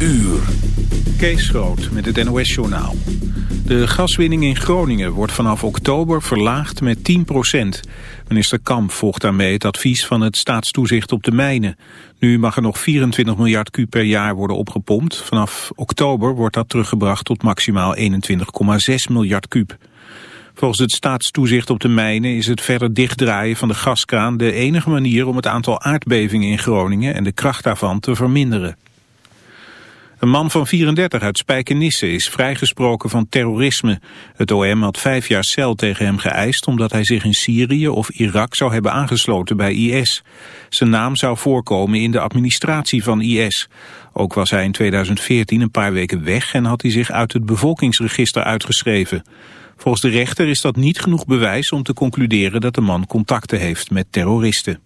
uur. Kees Groot met het NOS-journaal. De gaswinning in Groningen wordt vanaf oktober verlaagd met 10% Minister Kamp volgt daarmee het advies van het staatstoezicht op de mijnen. Nu mag er nog 24 miljard kuub per jaar worden opgepompt. Vanaf oktober wordt dat teruggebracht tot maximaal 21,6 miljard kuub. Volgens het staatstoezicht op de mijnen is het verder dichtdraaien van de gaskraan de enige manier om het aantal aardbevingen in Groningen en de kracht daarvan te verminderen. Een man van 34 uit Spijkenisse is vrijgesproken van terrorisme. Het OM had vijf jaar cel tegen hem geëist omdat hij zich in Syrië of Irak zou hebben aangesloten bij IS. Zijn naam zou voorkomen in de administratie van IS. Ook was hij in 2014 een paar weken weg en had hij zich uit het bevolkingsregister uitgeschreven. Volgens de rechter is dat niet genoeg bewijs om te concluderen dat de man contacten heeft met terroristen.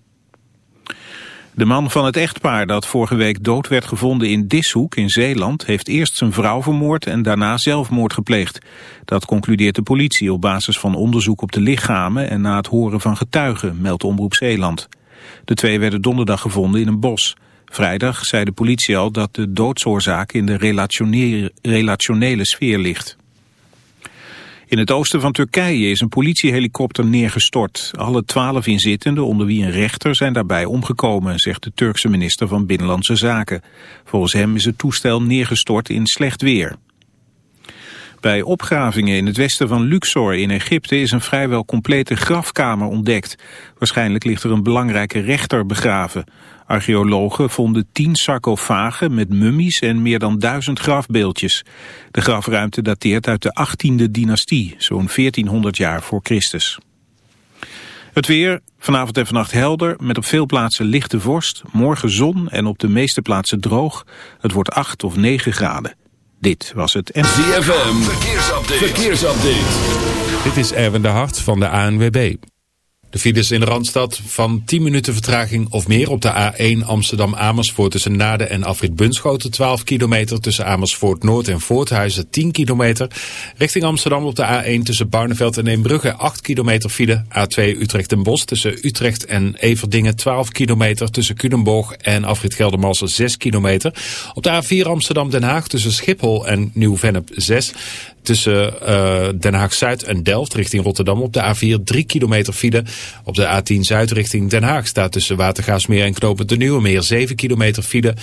De man van het echtpaar dat vorige week dood werd gevonden in Dishoek in Zeeland... heeft eerst zijn vrouw vermoord en daarna zelfmoord gepleegd. Dat concludeert de politie op basis van onderzoek op de lichamen... en na het horen van getuigen, meldt Omroep Zeeland. De twee werden donderdag gevonden in een bos. Vrijdag zei de politie al dat de doodsoorzaak in de relationele sfeer ligt. In het oosten van Turkije is een politiehelikopter neergestort. Alle twaalf inzittenden, onder wie een rechter, zijn daarbij omgekomen, zegt de Turkse minister van Binnenlandse Zaken. Volgens hem is het toestel neergestort in slecht weer. Bij opgravingen in het westen van Luxor in Egypte is een vrijwel complete grafkamer ontdekt. Waarschijnlijk ligt er een belangrijke rechter begraven. Archeologen vonden tien sarcofagen met mummies en meer dan duizend grafbeeldjes. De grafruimte dateert uit de 18e dynastie, zo'n 1400 jaar voor Christus. Het weer, vanavond en vannacht helder, met op veel plaatsen lichte vorst. Morgen zon en op de meeste plaatsen droog. Het wordt 8 of 9 graden. Dit was het... ZFM, verkeersupdate. verkeersupdate. Dit is Erwin de Hart van de ANWB. De files in de Randstad van 10 minuten vertraging of meer op de A1 Amsterdam-Amersfoort tussen Naden en Afrit Bunschoten 12 kilometer. Tussen Amersfoort Noord en Voorthuizen 10 kilometer. Richting Amsterdam op de A1 tussen Barneveld en Eembrugge 8 kilometer file. A2 Utrecht en Bos tussen Utrecht en Everdingen 12 kilometer. Tussen Culemborg en Afrit Geldermalsen 6 kilometer. Op de A4 Amsterdam-Den Haag tussen Schiphol en Nieuw-Vennep 6 tussen uh, Den Haag-Zuid en Delft richting Rotterdam op de A4 3 kilometer file. Op de A10 Zuid richting Den Haag staat tussen Watergaasmeer en Knopen de Nieuwe Meer 7 kilometer file.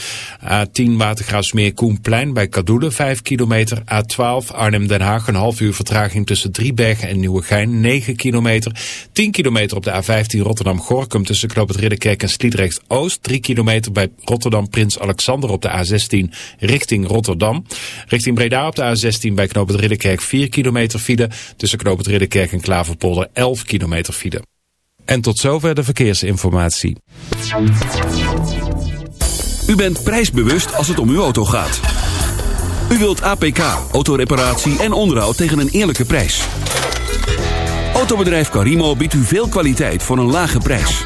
A10 Watergaasmeer Koenplein bij Kadoelen 5 kilometer. A12 Arnhem-Den Haag een half uur vertraging tussen Driebergen en Nieuwegein 9 kilometer. 10 kilometer op de A15 Rotterdam-Gorkum tussen Knoop het Ridderkerk en Sliedrecht-Oost. 3 kilometer bij Rotterdam Prins Alexander op de A16 richting Rotterdam. Richting Breda op de A16 bij Knoop het Ridderkerk 4 kilometer file. Tussen Knoop het Ridderkerk en Klaverpolder 11 kilometer file. En tot zover de verkeersinformatie. U bent prijsbewust als het om uw auto gaat. U wilt APK, autoreparatie en onderhoud tegen een eerlijke prijs. Autobedrijf Carimo biedt u veel kwaliteit voor een lage prijs.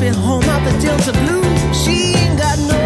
been home out the Delta Blue. She ain't got no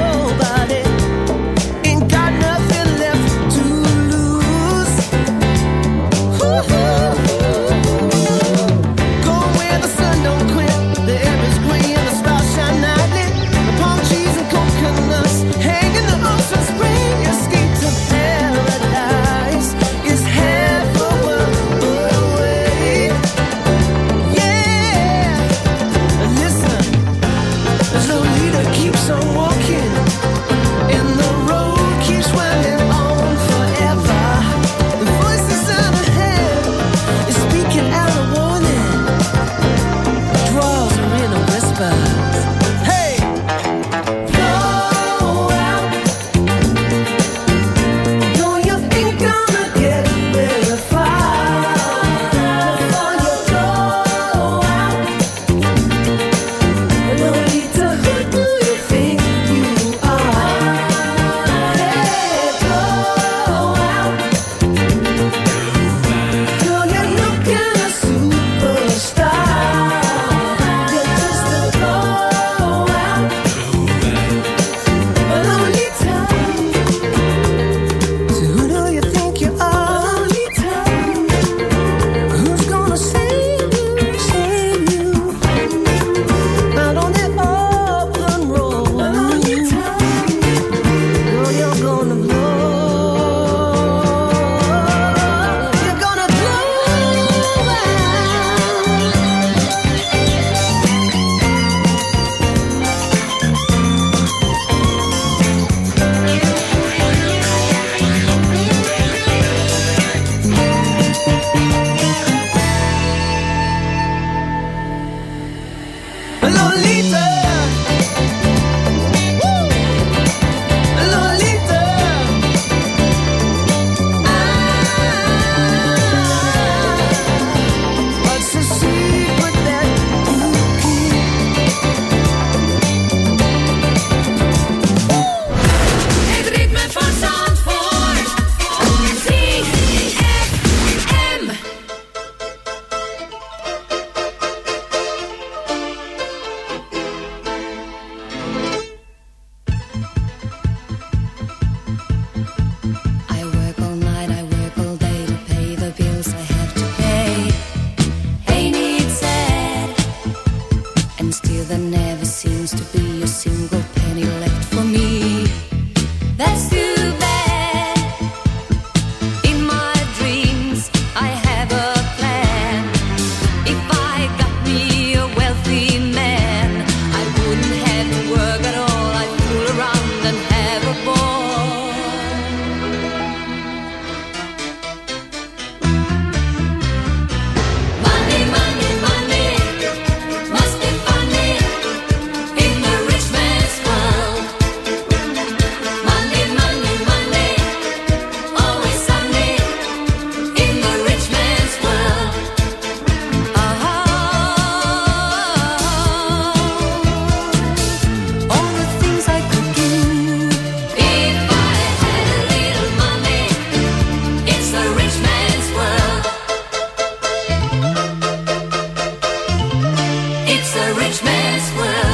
It's a rich man's world.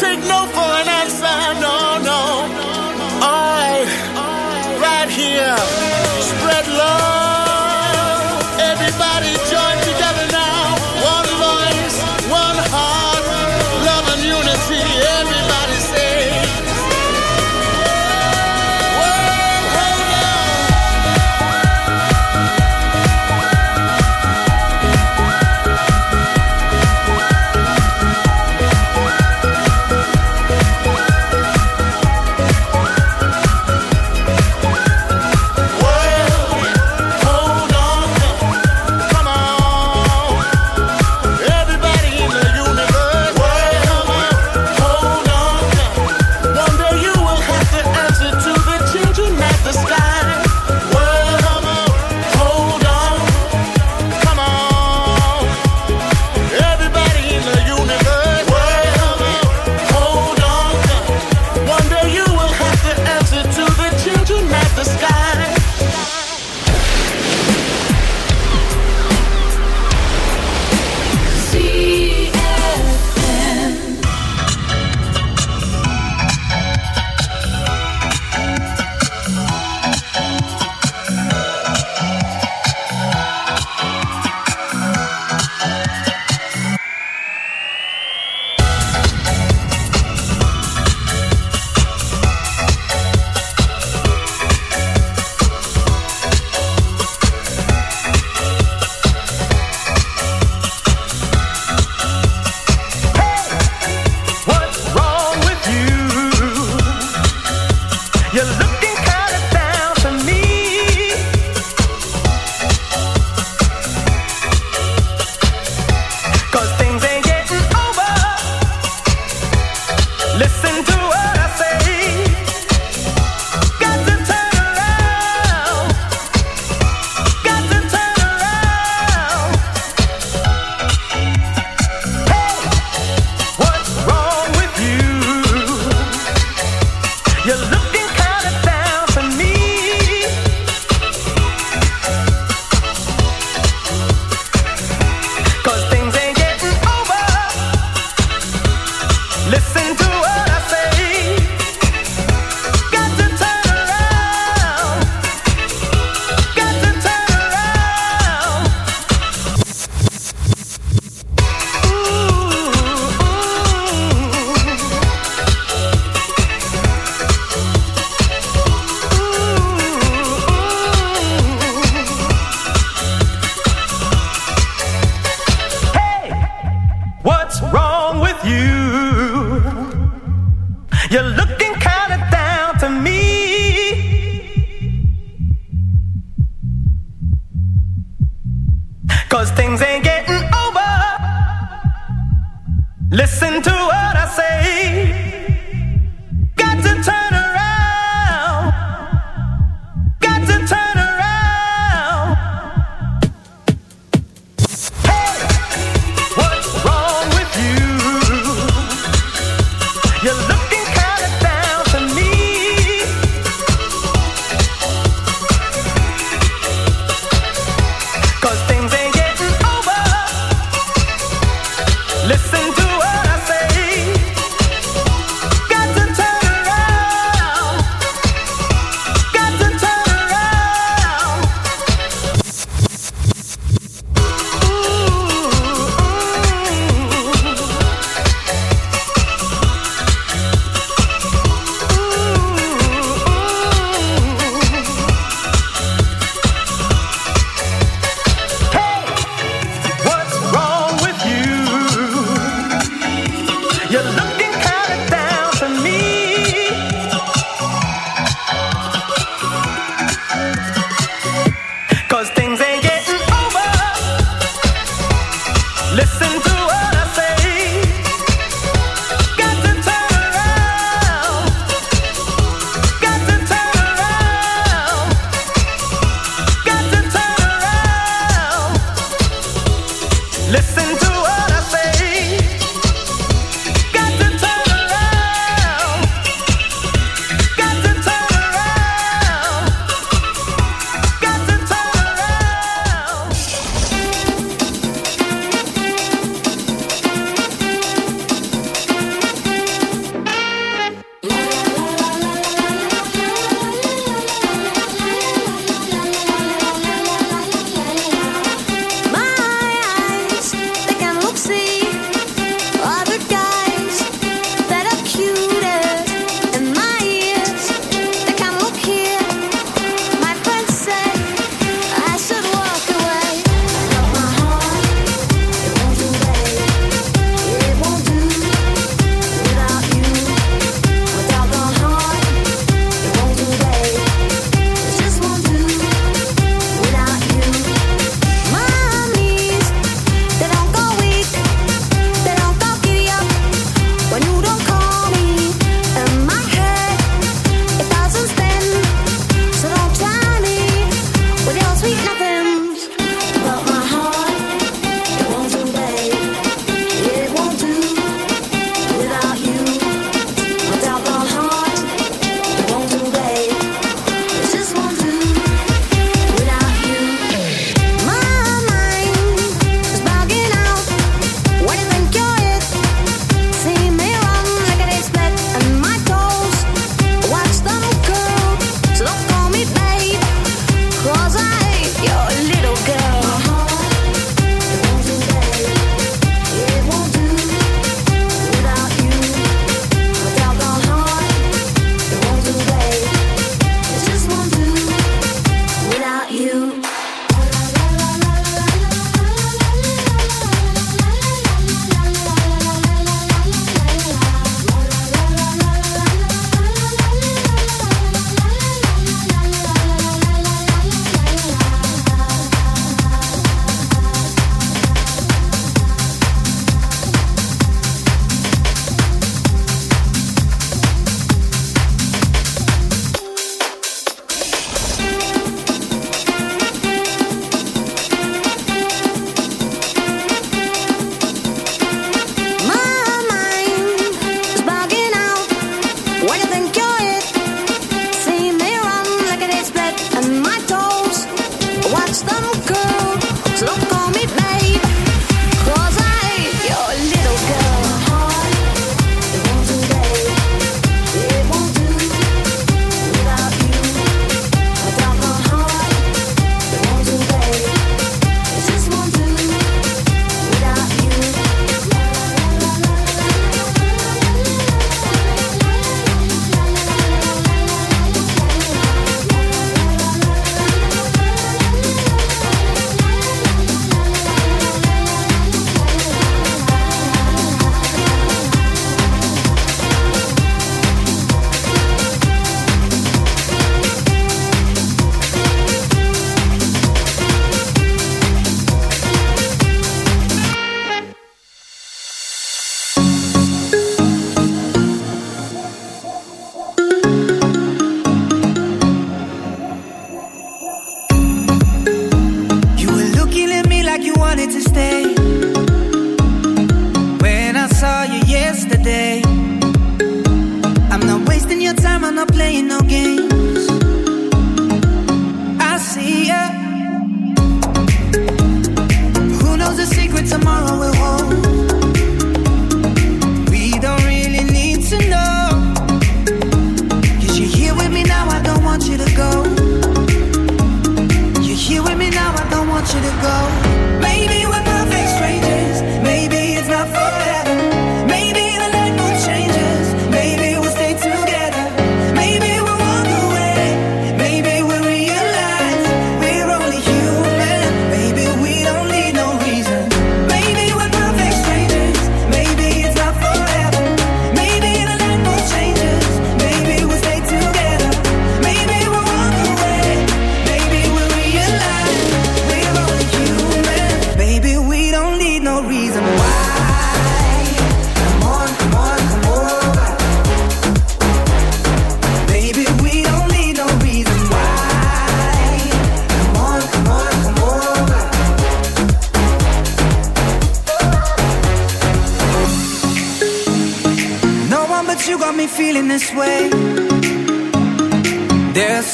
take no for an answer. No, no. I, right here, spread love.